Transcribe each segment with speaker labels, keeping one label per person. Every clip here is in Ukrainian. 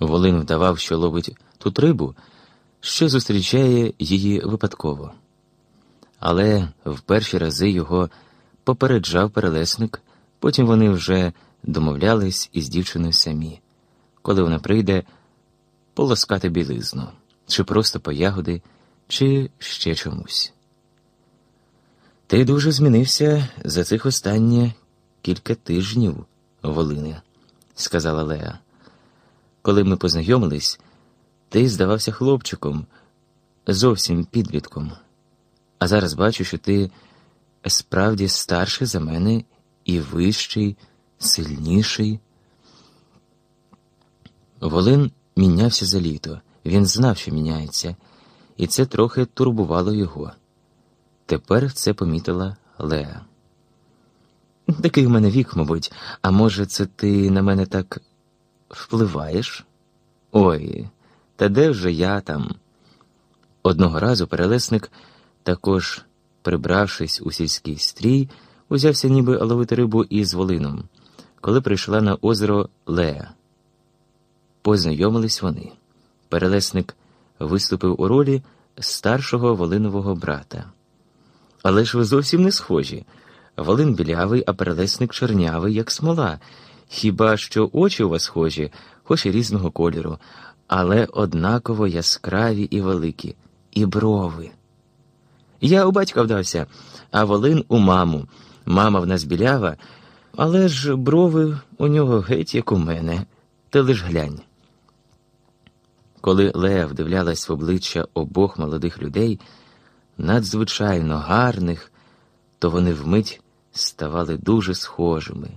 Speaker 1: Волин вдавав, що ловить тут рибу, що зустрічає її випадково. Але в перші рази його попереджав перелесник, потім вони вже домовлялись із дівчиною самі, коли вона прийде полоскати білизну, чи просто по ягоди, чи ще чомусь. Ти дуже змінився за цих останні кілька тижнів, Волине, сказала Леа. Коли ми познайомились, ти здавався хлопчиком, зовсім підлітком. А зараз бачу, що ти справді старший за мене і вищий, сильніший. Волин мінявся за літо. Він знав, що міняється, і це трохи турбувало його. Тепер це помітила Леа. Такий у мене вік, мабуть, а може, це ти на мене так впливаєш? Ой, та де вже я там? Одного разу перелесник, також прибравшись у сільський стрій, узявся ніби ловити рибу із волином, коли прийшла на озеро Леа. Познайомились вони. Перелесник виступив у ролі старшого волинового брата. Але ж ви зовсім не схожі. Волин білявий, а перелесник чорнявий, як смола. Хіба що очі у вас схожі, хоч і різного кольору, але однаково яскраві і великі, і брови. Я у батька вдався, а волин у маму. Мама в нас білява, але ж брови у нього геть, як у мене, ти лиш глянь. Коли Лея вдивлялась в обличчя обох молодих людей, надзвичайно гарних, то вони вмить ставали дуже схожими.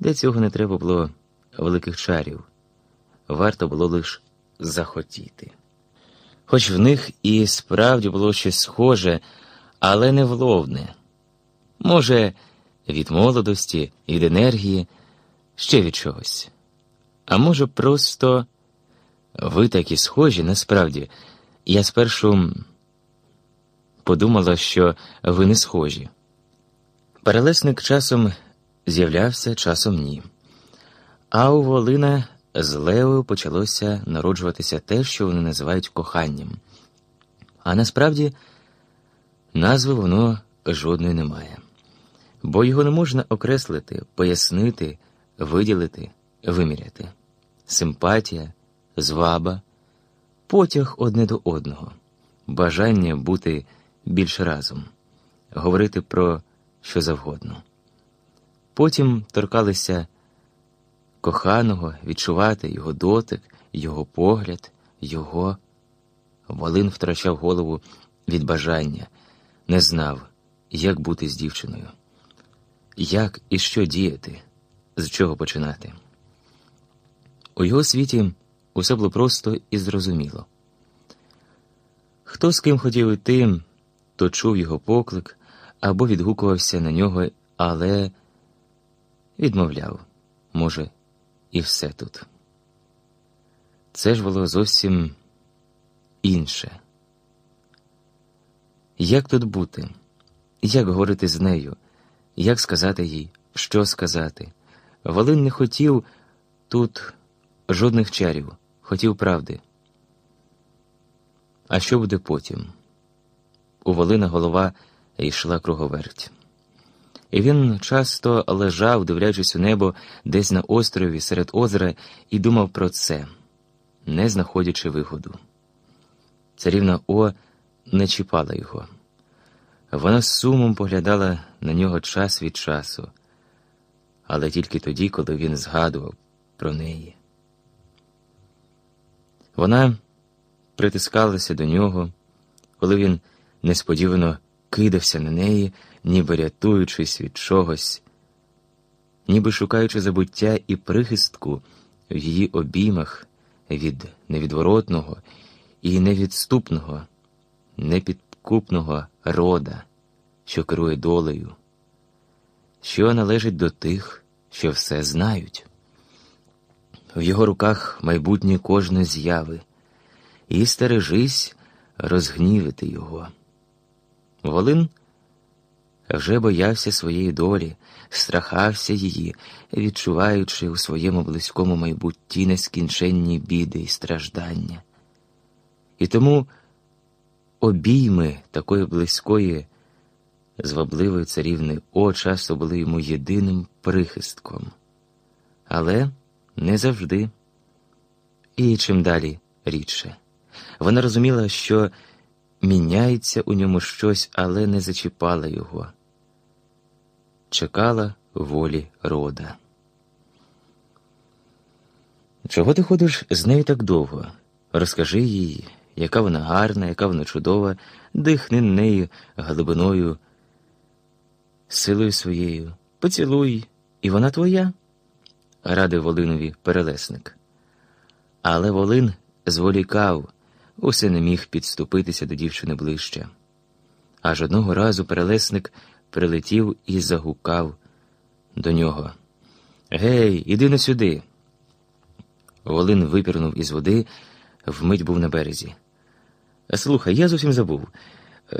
Speaker 1: Для цього не треба було великих чарів, варто було лише захотіти. Хоч в них і справді було щось схоже, але не вловне. Може, від молодості, від енергії, ще від чогось. А може, просто ви такі схожі, насправді. Я спершу подумала, що ви не схожі. Перелесник часом з'являвся, часом ні. А у Волина з Леою почалося народжуватися те, що вони називають коханням. А насправді назви воно жодної немає, бо його не можна окреслити, пояснити, виділити, виміряти. Симпатія, зваба, потяг одне до одного, бажання бути більше разом, говорити про що завгодно. Потім торкалися коханого, відчувати його дотик, його погляд, його. Волин втрачав голову від бажання, не знав, як бути з дівчиною, як і що діяти, з чого починати. У його світі усе було просто і зрозуміло. Хто з ким хотів іти, то чув його поклик або відгукувався на нього, але відмовляв, може, і все тут. Це ж було зовсім інше. Як тут бути? Як говорити з нею, як сказати їй, що сказати? Волин не хотів тут жодних чарів, хотів правди. А що буде потім? У Волина голова йшла круговерть. І він часто лежав, дивлячись у небо десь на острові серед озера, і думав про це, не знаходячи виходу. Царівна О не чіпала його. Вона з сумом поглядала на нього час від часу, але тільки тоді, коли він згадував про неї. Вона притискалася до нього, коли він несподівано кидався на неї, ніби рятуючись від чогось, ніби шукаючи забуття і прихистку в її обіймах від невідворотного і невідступного, непідкупного рода, що керує долею, що належить до тих, що все знають. В його руках майбутнє кожне зяви, і стережись розгнівити його. Волин вже боявся своєї долі, страхався її, відчуваючи у своєму близькому майбутті нескінченні біди і страждання. І тому обійми такої близької, звабливої царівни О часто були йому єдиним прихистком. Але не завжди. І чим далі рідше. Вона розуміла, що міняється у ньому щось, але не зачіпала його. Чекала волі рода. Чого ти ходиш з нею так довго? Розкажи їй, яка вона гарна, яка вона чудова, дихни нею глибиною, силою своєю, поцілуй, і вона твоя, радив Волинові перелесник. Але Волин зволікав, усе не міг підступитися до дівчини ближче. Аж одного разу перелесник прилетів і загукав до нього. Гей, іди на сюди. Волин випірнув із води, вмить був на березі. Слухай, я зовсім забув.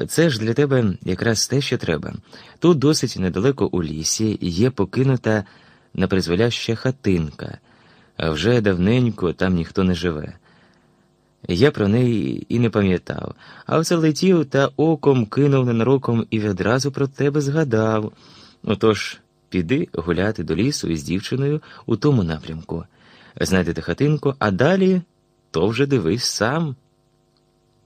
Speaker 1: Це ж для тебе якраз те, що треба. Тут досить недалеко у лісі є покинута напризволяща хатинка, вже давненько там ніхто не живе. Я про неї і не пам'ятав, а все летів та оком кинув ненароком і відразу про тебе згадав. Отож, піди гуляти до лісу із дівчиною у тому напрямку, знайдете хатинку, а далі то вже дивись сам.